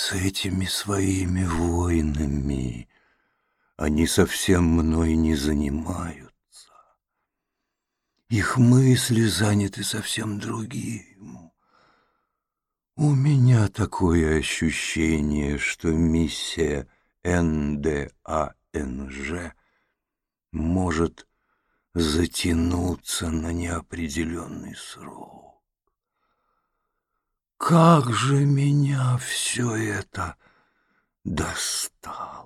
с этими своими войнами. Они совсем мной не занимаются. Их мысли заняты совсем другим. У меня такое ощущение, что миссия НДАНЖ может затянуться на неопределенный срок. Как же меня все это достало!